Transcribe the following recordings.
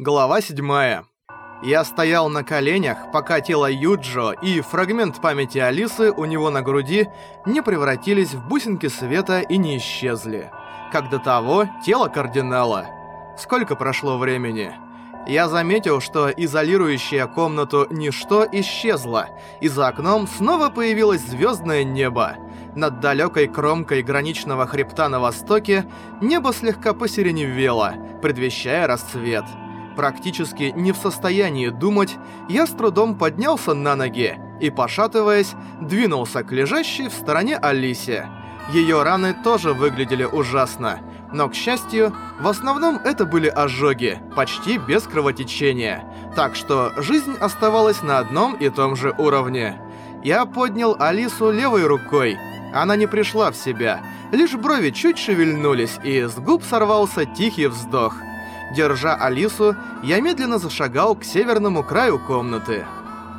Глава 7. Я стоял на коленях, пока тело Юджо и фрагмент памяти Алисы у него на груди не превратились в бусинки света и не исчезли. Как до того, тело кардинала. Сколько прошло времени? Я заметил, что изолирующая комнату ничто исчезло, и за окном снова появилось звездное небо. Над далекой кромкой граничного хребта на востоке небо слегка посереневело, предвещая расцвет. Практически не в состоянии думать, я с трудом поднялся на ноги и, пошатываясь, двинулся к лежащей в стороне Алисе. Ее раны тоже выглядели ужасно, но, к счастью, в основном это были ожоги, почти без кровотечения, так что жизнь оставалась на одном и том же уровне. Я поднял Алису левой рукой. Она не пришла в себя, лишь брови чуть шевельнулись, и с губ сорвался тихий вздох. Держа Алису, я медленно зашагал к северному краю комнаты.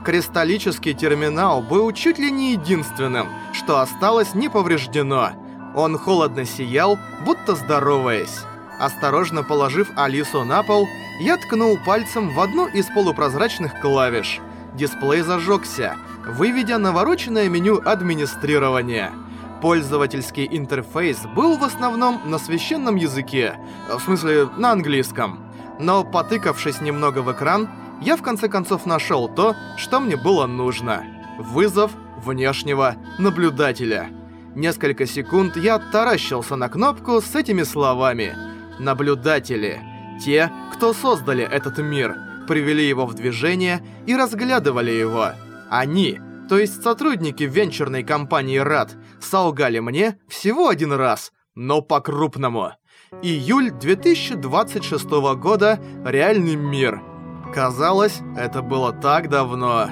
Кристаллический терминал был чуть ли не единственным, что осталось не повреждено. Он холодно сиял, будто здороваясь. Осторожно положив Алису на пол, я ткнул пальцем в одну из полупрозрачных клавиш. Дисплей зажегся, выведя навороченное меню администрирования. Пользовательский интерфейс был в основном на священном языке, в смысле, на английском. Но потыкавшись немного в экран, я в конце концов нашел то, что мне было нужно. Вызов внешнего наблюдателя. Несколько секунд я таращился на кнопку с этими словами. Наблюдатели. Те, кто создали этот мир, привели его в движение и разглядывали его. Они то есть сотрудники венчурной компании РАД, солгали мне всего один раз, но по-крупному. Июль 2026 года. Реальный мир. Казалось, это было так давно.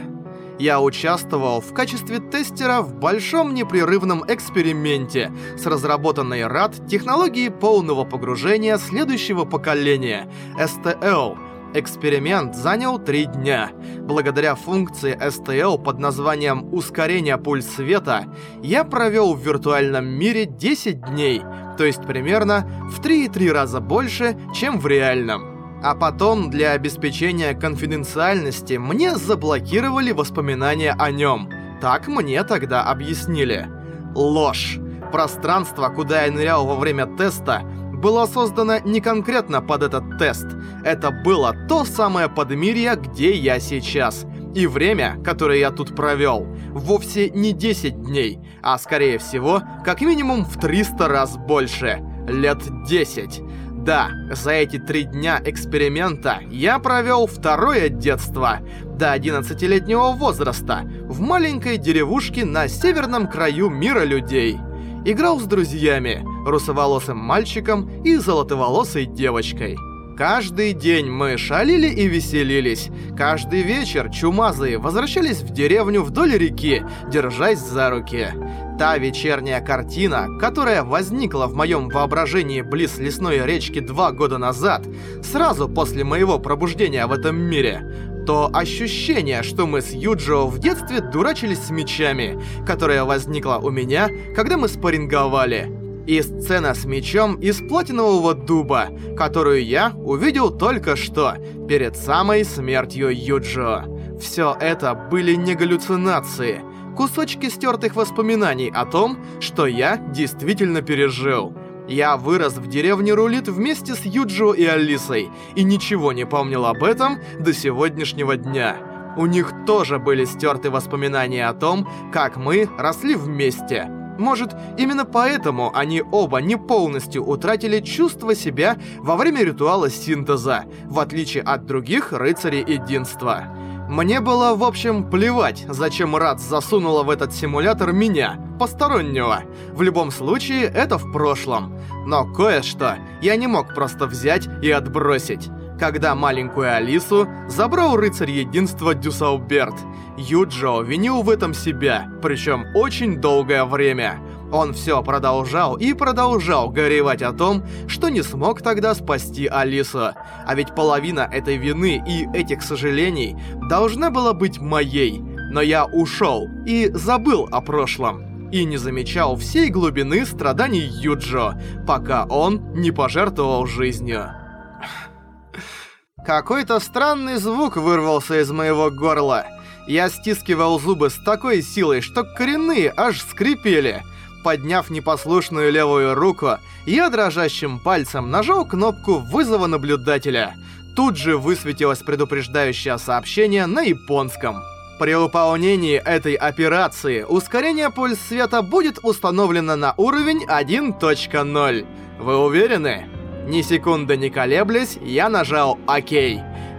Я участвовал в качестве тестера в большом непрерывном эксперименте с разработанной РАД технологией полного погружения следующего поколения, STL, Эксперимент занял три дня. Благодаря функции STL под названием «Ускорение пульс света» я провел в виртуальном мире 10 дней, то есть примерно в 3,3 раза больше, чем в реальном. А потом, для обеспечения конфиденциальности, мне заблокировали воспоминания о нем. Так мне тогда объяснили. Ложь. Пространство, куда я нырял во время теста, была создана не конкретно под этот тест. Это было то самое подмирье, где я сейчас. И время, которое я тут провел, вовсе не 10 дней, а скорее всего, как минимум в 300 раз больше. Лет 10. Да, за эти три дня эксперимента я провел второе детство, до 11-летнего возраста, в маленькой деревушке на северном краю мира людей. Играл с друзьями, русоволосым мальчиком и золотоволосой девочкой. Каждый день мы шалили и веселились. Каждый вечер чумазые возвращались в деревню вдоль реки, держась за руки. Та вечерняя картина, которая возникла в моем воображении близ лесной речки два года назад, сразу после моего пробуждения в этом мире, то ощущение, что мы с Юджио в детстве дурачились с мечами, которое возникло у меня, когда мы спарринговали. И сцена с мечом из платинового дуба, которую я увидел только что, перед самой смертью Юджио. Все это были не галлюцинации, кусочки стертых воспоминаний о том, что я действительно пережил. Я вырос в деревне Рулит вместе с Юджио и Алисой, и ничего не помнил об этом до сегодняшнего дня. У них тоже были стерты воспоминания о том, как мы росли вместе. Может, именно поэтому они оба не полностью утратили чувство себя во время ритуала синтеза, в отличие от других рыцарей единства. Мне было, в общем, плевать, зачем Рад засунула в этот симулятор меня, постороннего. В любом случае, это в прошлом. Но кое-что я не мог просто взять и отбросить когда маленькую Алису забрал рыцарь единства Дюсауберт. Юджо винил в этом себя, причем очень долгое время. Он все продолжал и продолжал горевать о том, что не смог тогда спасти Алису. А ведь половина этой вины и этих сожалений должна была быть моей. Но я ушел и забыл о прошлом. И не замечал всей глубины страданий Юджо, пока он не пожертвовал жизнью. Какой-то странный звук вырвался из моего горла. Я стискивал зубы с такой силой, что коренные аж скрипели. Подняв непослушную левую руку, я дрожащим пальцем нажал кнопку вызова наблюдателя. Тут же высветилось предупреждающее сообщение на японском. При выполнении этой операции ускорение пульс света будет установлено на уровень 1.0. Вы уверены? Ни секунды не колеблясь, я нажал «Ок».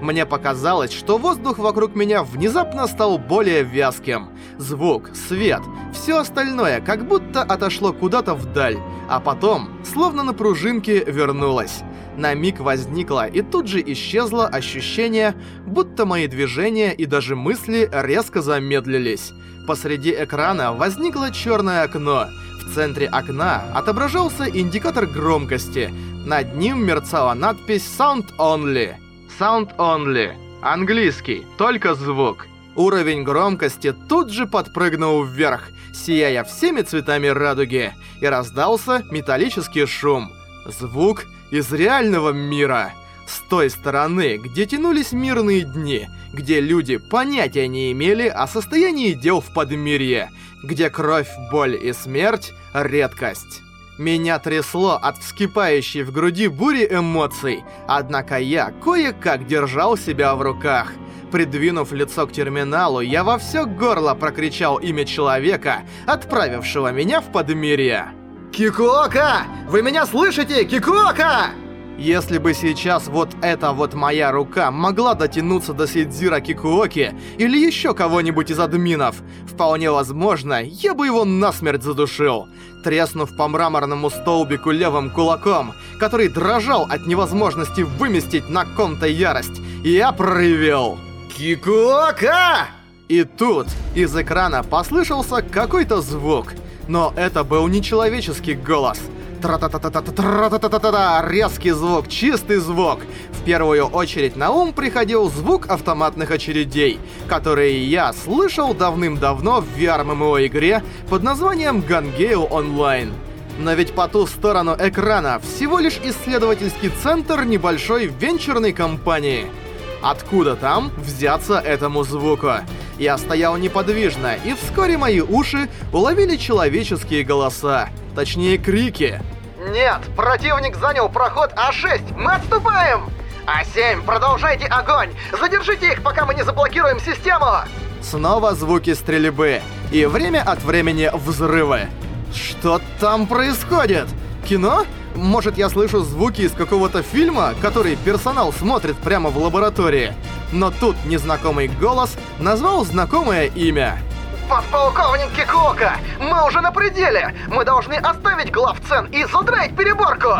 Мне показалось, что воздух вокруг меня внезапно стал более вязким. Звук, свет, все остальное как будто отошло куда-то вдаль, а потом, словно на пружинке, вернулось. На миг возникло и тут же исчезло ощущение, будто мои движения и даже мысли резко замедлились. Посреди экрана возникло черное окно. В центре окна отображался индикатор громкости. Над ним мерцала надпись «Sound Only». Sound Only. Английский, только звук. Уровень громкости тут же подпрыгнул вверх, сияя всеми цветами радуги, и раздался металлический шум. Звук из реального мира. С той стороны, где тянулись мирные дни, где люди понятия не имели о состоянии дел в Подмирье, где кровь, боль и смерть — редкость. Меня трясло от вскипающей в груди бури эмоций, однако я кое-как держал себя в руках. Придвинув лицо к терминалу, я во все горло прокричал имя человека, отправившего меня в Подмирье. «Кикуока! Вы меня слышите, Кикуока?» Если бы сейчас вот эта вот моя рука могла дотянуться до Сидзира Кикуоки или еще кого-нибудь из админов, вполне возможно, я бы его насмерть задушил, треснув по мраморному столбику левым кулаком, который дрожал от невозможности выместить на ком-то ярость, я проревел «Кикуока!» И тут из экрана послышался какой-то звук, но это был не человеческий голос — Тра-та-та-та-та-та-та-та-та-та-та! Резкий звук, чистый звук. В первую очередь на ум приходил звук автоматных очередей, которые я слышал давным-давно в VR-MMO-игре под названием Gangale Online. Но ведь по ту сторону экрана всего лишь исследовательский центр небольшой венчурной компании. Откуда там взяться этому звуку? Я стоял неподвижно, и вскоре мои уши уловили человеческие голоса. Точнее, крики. Нет, противник занял проход А6, мы отступаем! А7, продолжайте огонь! Задержите их, пока мы не заблокируем систему! Снова звуки стрельбы. И время от времени взрывы. Что там происходит? Кино? Может, я слышу звуки из какого-то фильма, который персонал смотрит прямо в лаборатории? Но тут незнакомый голос назвал знакомое имя. Подполковник Кикуока, мы уже на пределе! Мы должны оставить главцен и задраить переборку!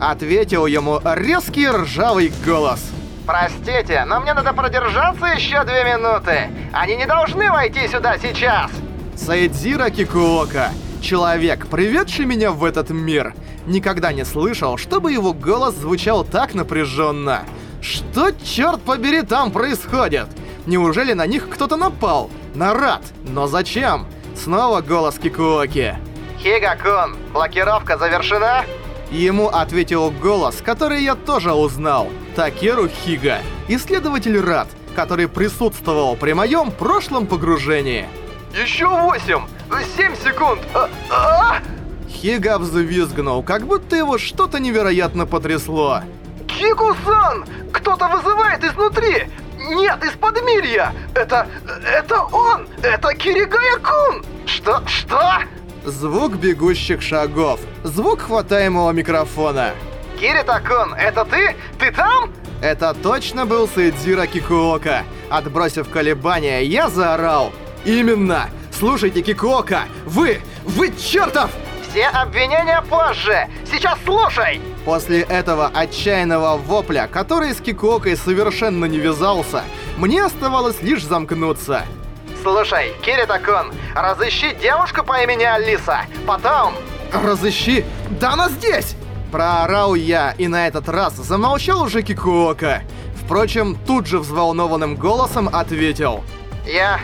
Ответил ему резкий ржавый голос. Простите, но мне надо продержаться еще две минуты. Они не должны войти сюда сейчас. Сайдзира Кикуока, человек, приведший меня в этот мир, никогда не слышал, чтобы его голос звучал так напряженно. Что, черт побери, там происходит? Неужели на них кто-то напал? Нарад! Но зачем? Снова голос Кикуоки. Хига-кун, блокировка завершена? Ему ответил голос, который я тоже узнал. Такеру Хига, исследователь Рад, который присутствовал при моем прошлом погружении. Еще восемь! Семь секунд! А -а -а! Хига взвизгнул, как будто его что-то невероятно потрясло. Кику-сан! Кто-то вызывает изнутри! Нет, из подмирья! Это... это он! Это Киригая-кун! Что? Что? Звук бегущих шагов. Звук хватаемого микрофона. Кирита-кун, это ты? Ты там? Это точно был Сэдзира Кикуока. Отбросив колебания, я заорал. Именно! Слушайте, Кикуока, вы... вы чертов! Все обвинения позже! Сейчас слушай! После этого отчаянного вопля, который с Кикуокой совершенно не вязался, мне оставалось лишь замкнуться. Слушай, Кирита-кун, разыщи девушку по имени Алиса, потом... Разыщи? Да она здесь! Проорал я, и на этот раз замолчал уже Кикуока. Впрочем, тут же взволнованным голосом ответил. Я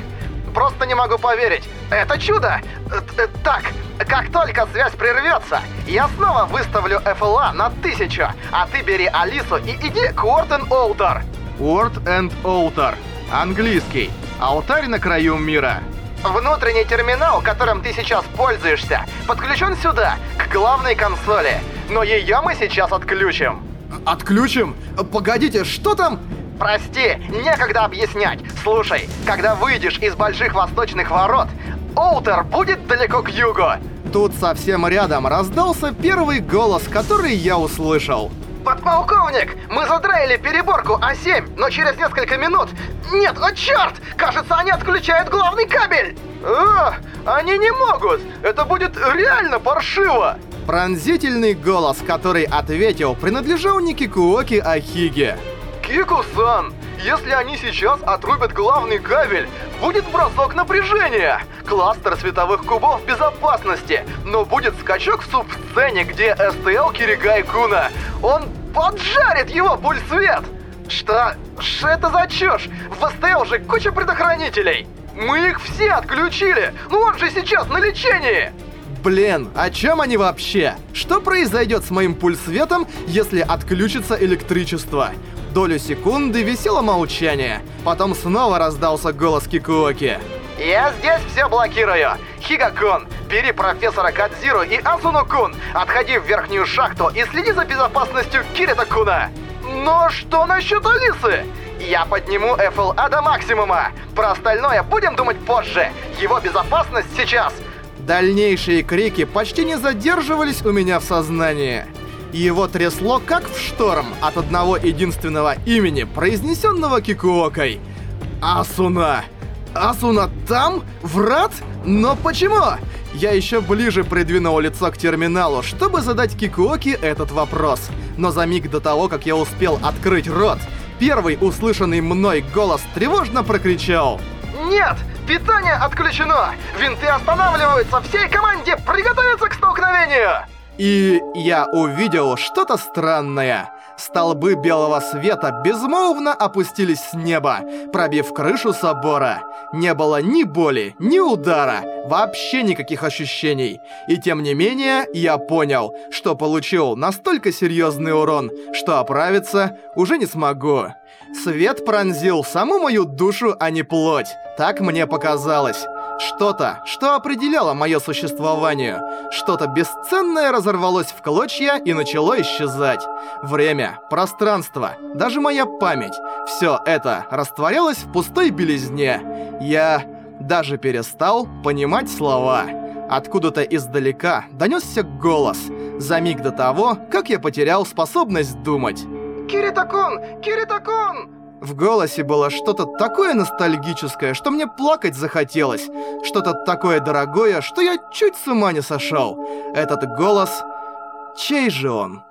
просто не могу поверить. Это чудо! Э, э, так, как только связь прервется, я снова выставлю ФЛА на тысячу, а ты бери Алису и иди к Уортен Олдер. Word and Altar. Английский. Алтарь на краю мира. Внутренний терминал, которым ты сейчас пользуешься, подключен сюда, к главной консоли. Но ее мы сейчас отключим. Отключим? Погодите, что там? Прости, некогда объяснять. Слушай, когда выйдешь из больших восточных ворот, Оутер будет далеко к югу. Тут совсем рядом раздался первый голос, который я услышал. Подполковник, мы задраили переборку А7, но через несколько минут... Нет, о черт! Кажется, они отключают главный кабель! А, они не могут! Это будет реально паршиво! Пронзительный голос, который ответил, принадлежал не Кикуоки, а Хиге. Кику-сан, если они сейчас отрубят главный кабель, будет бросок напряжения. Кластер световых кубов в безопасности, но будет скачок в субсцене, где СТЛ Киригай Куна. Он поджарит его пульсвет. Что? Что это за чушь? В СТЛ же куча предохранителей. Мы их все отключили. Ну он же сейчас на лечении. Блин, о чем они вообще? Что произойдет с моим пульсветом, если отключится электричество? Долю секунды висело молчание. Потом снова раздался голос Кикуоки. Я здесь все блокирую. Хигакун, бери профессора Кадзиру и Асуну-кун, отходи в верхнюю шахту и следи за безопасностью Кирита-куна. Но что насчет Алисы? Я подниму ФЛА до максимума. Про остальное будем думать позже. Его безопасность сейчас Дальнейшие крики почти не задерживались у меня в сознании. Его трясло как в шторм от одного единственного имени, произнесенного Кикуокой. Асуна! Асуна там? Врат? Но почему? Я еще ближе придвинул лицо к терминалу, чтобы задать Кикуоки этот вопрос. Но за миг до того, как я успел открыть рот, первый услышанный мной голос тревожно прокричал. «Нет! Питание отключено! Винты останавливаются! Всей команде приготовиться к столкновению!» И я увидел что-то странное. Столбы белого света безмолвно опустились с неба, пробив крышу собора. Не было ни боли, ни удара, вообще никаких ощущений. И тем не менее, я понял, что получил настолько серьезный урон, что оправиться уже не смогу. Свет пронзил саму мою душу, а не плоть. Так мне показалось. Что-то, что определяло мое существование. Что-то бесценное разорвалось в клочья и начало исчезать. Время, пространство, даже моя память. Все это растворялось в пустой белизне. Я даже перестал понимать слова. Откуда-то издалека донесся голос. За миг до того, как я потерял способность думать. «Киритакун! Киритакун!» В голосе было что-то такое ностальгическое, что мне плакать захотелось. Что-то такое дорогое, что я чуть с ума не сошел. Этот голос... Чей же он?